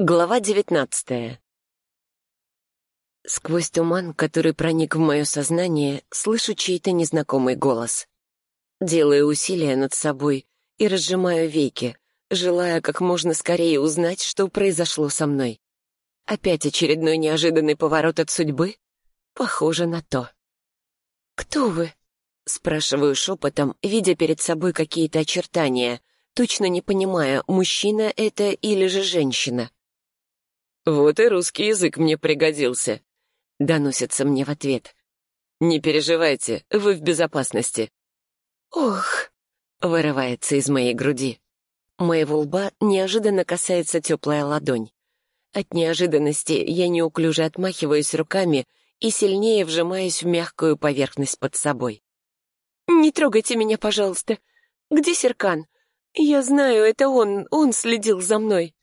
Глава девятнадцатая. Сквозь туман, который проник в мое сознание, слышу чей-то незнакомый голос. Делаю усилия над собой и разжимаю веки, желая как можно скорее узнать, что произошло со мной. Опять очередной неожиданный поворот от судьбы? Похоже на то. «Кто вы?» — спрашиваю шепотом, видя перед собой какие-то очертания, точно не понимая, мужчина это или же женщина. «Вот и русский язык мне пригодился», — доносится мне в ответ. «Не переживайте, вы в безопасности». «Ох!» — вырывается из моей груди. Моего лба неожиданно касается теплая ладонь. От неожиданности я неуклюже отмахиваюсь руками и сильнее вжимаюсь в мягкую поверхность под собой. «Не трогайте меня, пожалуйста. Где Серкан? Я знаю, это он, он следил за мной».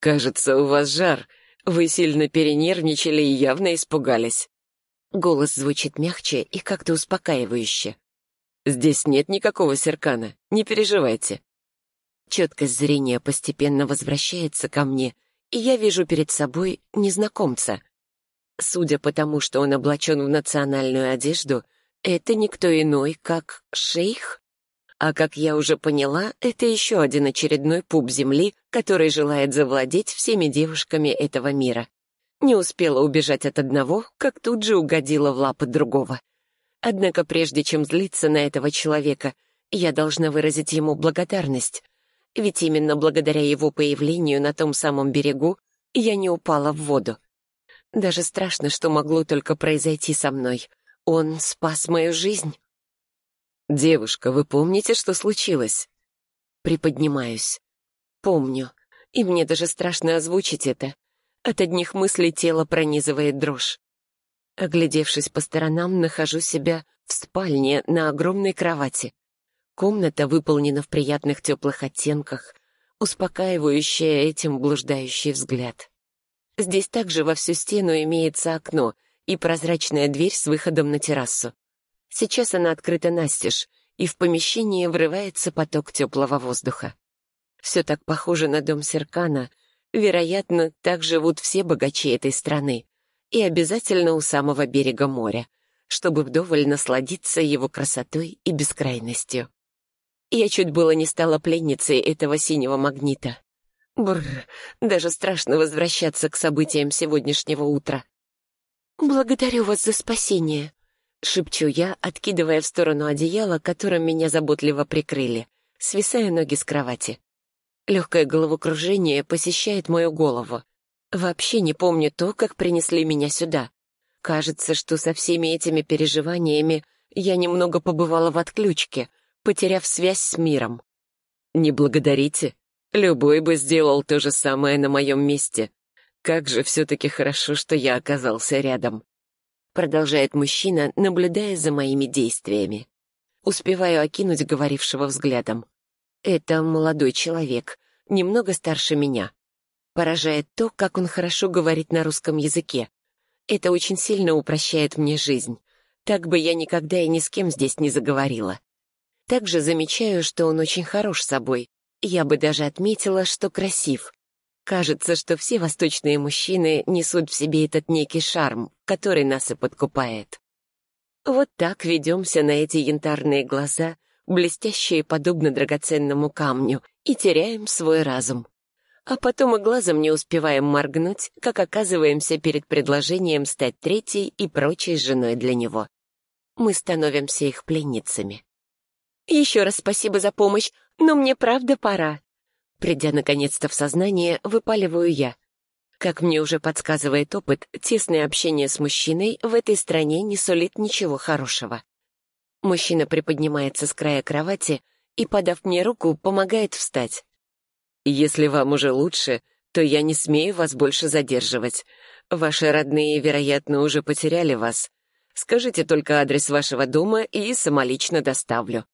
«Кажется, у вас жар. Вы сильно перенервничали и явно испугались». Голос звучит мягче и как-то успокаивающе. «Здесь нет никакого серкана, не переживайте». Четкость зрения постепенно возвращается ко мне, и я вижу перед собой незнакомца. Судя по тому, что он облачен в национальную одежду, это никто иной, как шейх. А как я уже поняла, это еще один очередной пуп земли, который желает завладеть всеми девушками этого мира. Не успела убежать от одного, как тут же угодила в лапы другого. Однако прежде чем злиться на этого человека, я должна выразить ему благодарность. Ведь именно благодаря его появлению на том самом берегу я не упала в воду. Даже страшно, что могло только произойти со мной. Он спас мою жизнь. «Девушка, вы помните, что случилось?» Приподнимаюсь. Помню. И мне даже страшно озвучить это. От одних мыслей тело пронизывает дрожь. Оглядевшись по сторонам, нахожу себя в спальне на огромной кровати. Комната выполнена в приятных теплых оттенках, успокаивающая этим блуждающий взгляд. Здесь также во всю стену имеется окно и прозрачная дверь с выходом на террасу. Сейчас она открыта настежь, и в помещение врывается поток теплого воздуха. Все так похоже на дом Серкана. Вероятно, так живут все богачи этой страны. И обязательно у самого берега моря, чтобы вдоволь насладиться его красотой и бескрайностью. Я чуть было не стала пленницей этого синего магнита. Бррр, даже страшно возвращаться к событиям сегодняшнего утра. «Благодарю вас за спасение», — шепчу я, откидывая в сторону одеяла, которым меня заботливо прикрыли, свисая ноги с кровати. Легкое головокружение посещает мою голову. Вообще не помню то, как принесли меня сюда. Кажется, что со всеми этими переживаниями я немного побывала в отключке, потеряв связь с миром. «Не благодарите. Любой бы сделал то же самое на моем месте. Как же все-таки хорошо, что я оказался рядом продолжает мужчина, наблюдая за моими действиями. Успеваю окинуть говорившего взглядом. Это молодой человек, немного старше меня. Поражает то, как он хорошо говорит на русском языке. Это очень сильно упрощает мне жизнь. Так бы я никогда и ни с кем здесь не заговорила. Также замечаю, что он очень хорош собой. Я бы даже отметила, что красив. Кажется, что все восточные мужчины несут в себе этот некий шарм, который нас и подкупает. Вот так ведемся на эти янтарные глаза, блестящие подобно драгоценному камню, и теряем свой разум. А потом и глазом не успеваем моргнуть, как оказываемся перед предложением стать третьей и прочей женой для него. Мы становимся их пленницами. «Еще раз спасибо за помощь, но мне правда пора», Придя наконец-то в сознание, выпаливаю я. Как мне уже подсказывает опыт, тесное общение с мужчиной в этой стране не сулит ничего хорошего. Мужчина приподнимается с края кровати и, подав мне руку, помогает встать. «Если вам уже лучше, то я не смею вас больше задерживать. Ваши родные, вероятно, уже потеряли вас. Скажите только адрес вашего дома и самолично доставлю.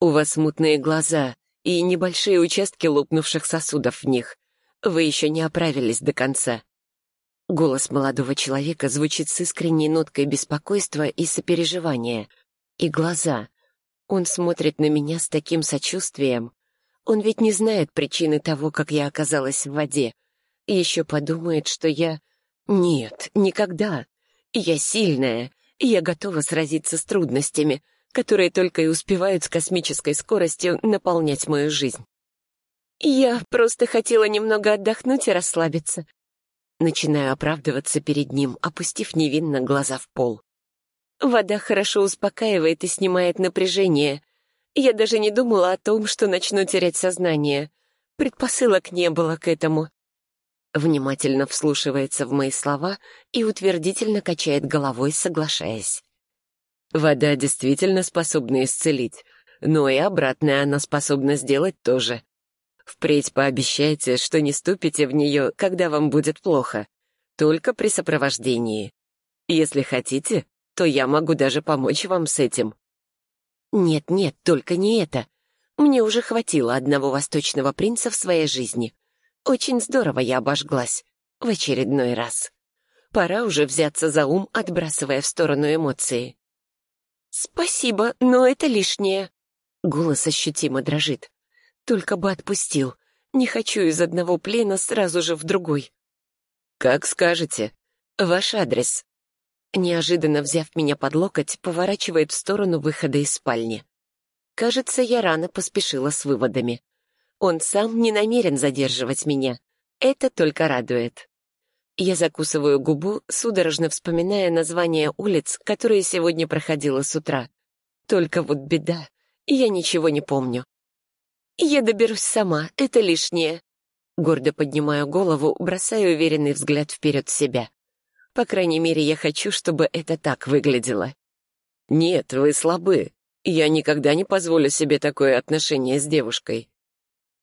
У вас мутные глаза, и небольшие участки лопнувших сосудов в них. Вы еще не оправились до конца». Голос молодого человека звучит с искренней ноткой беспокойства и сопереживания. И глаза. Он смотрит на меня с таким сочувствием. Он ведь не знает причины того, как я оказалась в воде. Еще подумает, что я... Нет, никогда. Я сильная, я готова сразиться с трудностями, которые только и успевают с космической скоростью наполнять мою жизнь. Я просто хотела немного отдохнуть и расслабиться. Начинаю оправдываться перед ним, опустив невинно глаза в пол. Вода хорошо успокаивает и снимает напряжение. Я даже не думала о том, что начну терять сознание. Предпосылок не было к этому. Внимательно вслушивается в мои слова и утвердительно качает головой, соглашаясь. Вода действительно способна исцелить, но и обратное она способна сделать тоже. Впредь пообещайте, что не ступите в нее, когда вам будет плохо, только при сопровождении. Если хотите, то я могу даже помочь вам с этим. Нет-нет, только не это. Мне уже хватило одного восточного принца в своей жизни. Очень здорово я обожглась. В очередной раз. Пора уже взяться за ум, отбрасывая в сторону эмоции. «Спасибо, но это лишнее». Голос ощутимо дрожит. «Только бы отпустил. Не хочу из одного плена сразу же в другой». «Как скажете. Ваш адрес». Неожиданно взяв меня под локоть, поворачивает в сторону выхода из спальни. Кажется, я рано поспешила с выводами. Он сам не намерен задерживать меня. Это только радует. Я закусываю губу, судорожно вспоминая названия улиц, которые сегодня проходила с утра. Только вот беда, я ничего не помню. Я доберусь сама, это лишнее. Гордо поднимаю голову, бросаю уверенный взгляд вперед себя. По крайней мере, я хочу, чтобы это так выглядело. Нет, вы слабы. Я никогда не позволю себе такое отношение с девушкой.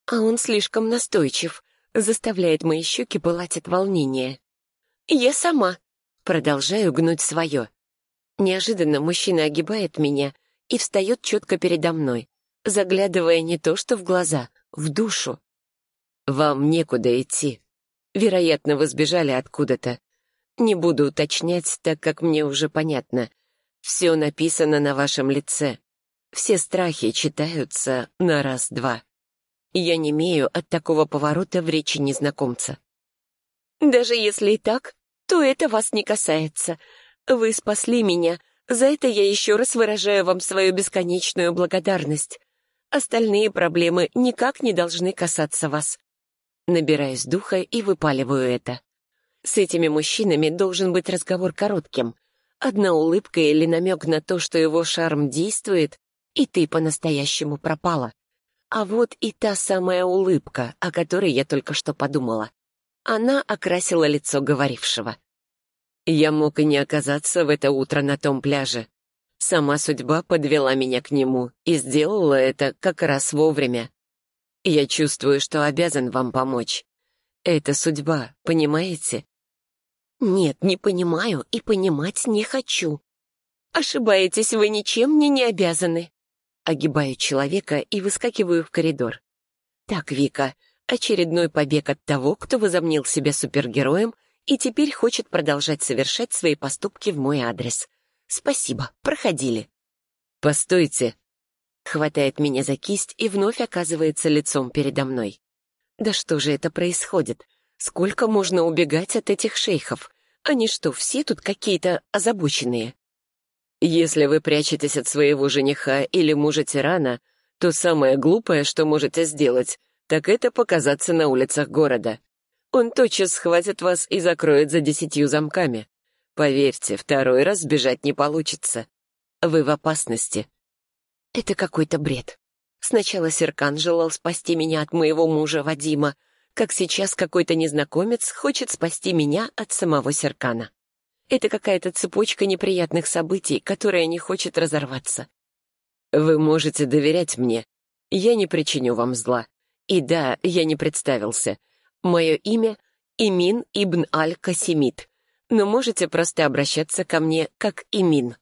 А он слишком настойчив, заставляет мои щеки пылать от волнения. Я сама. Продолжаю гнуть свое. Неожиданно мужчина огибает меня и встает четко передо мной, заглядывая не то что в глаза, в душу. Вам некуда идти. Вероятно, вы сбежали откуда-то. Не буду уточнять, так как мне уже понятно. Все написано на вашем лице. Все страхи читаются на раз-два. Я не имею от такого поворота в речи незнакомца. Даже если и так, то это вас не касается. Вы спасли меня, за это я еще раз выражаю вам свою бесконечную благодарность. Остальные проблемы никак не должны касаться вас. Набираюсь духа и выпаливаю это. С этими мужчинами должен быть разговор коротким. Одна улыбка или намек на то, что его шарм действует, и ты по-настоящему пропала. А вот и та самая улыбка, о которой я только что подумала. Она окрасила лицо говорившего. Я мог и не оказаться в это утро на том пляже. Сама судьба подвела меня к нему и сделала это как раз вовремя. Я чувствую, что обязан вам помочь. Это судьба, понимаете? «Нет, не понимаю и понимать не хочу». «Ошибаетесь, вы ничем мне не обязаны». Огибаю человека и выскакиваю в коридор. «Так, Вика, очередной побег от того, кто возомнил себя супергероем и теперь хочет продолжать совершать свои поступки в мой адрес. Спасибо, проходили». «Постойте». Хватает меня за кисть и вновь оказывается лицом передо мной. «Да что же это происходит? Сколько можно убегать от этих шейхов? Они что, все тут какие-то озабоченные? Если вы прячетесь от своего жениха или мужа-тирана, то самое глупое, что можете сделать, так это показаться на улицах города. Он тотчас схватит вас и закроет за десятью замками. Поверьте, второй раз сбежать не получится. Вы в опасности. Это какой-то бред. Сначала Серкан желал спасти меня от моего мужа Вадима, как сейчас какой-то незнакомец хочет спасти меня от самого Серкана. Это какая-то цепочка неприятных событий, которая не хочет разорваться. Вы можете доверять мне. Я не причиню вам зла. И да, я не представился. Мое имя — Имин Ибн Аль-Касимит, но можете просто обращаться ко мне как Имин.